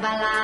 搬啦！